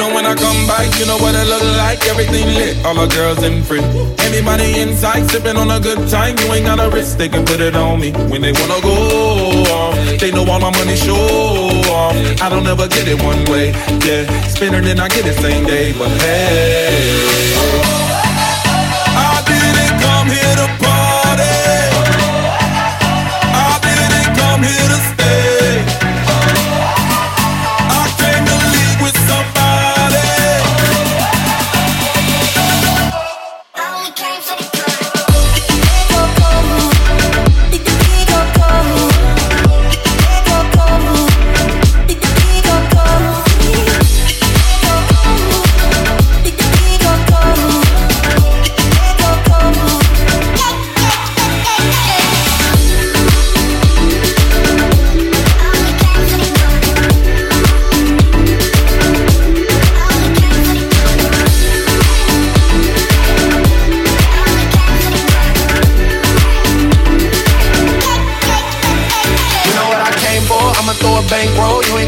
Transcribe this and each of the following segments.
I come by, you know what it look like. Everything lit, all the girls in free. Anybody inside, sipping on a good time. You ain't got a risk, they can put it on me. When they wanna go off, they know all my money show off. I don't ever get it one way, yeah. Spin it, then I get it same day, but hey.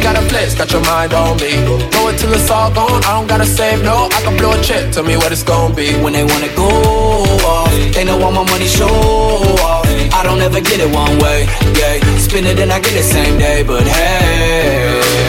Got a place, got your mind on me. Throw it till it's all gone. I don't gotta save no. I can blow a check. Tell me what it's gonna be. When they wanna go off, they know all my money show off. I don't ever get it one way. Yeah, spin it and I get it same day. But hey.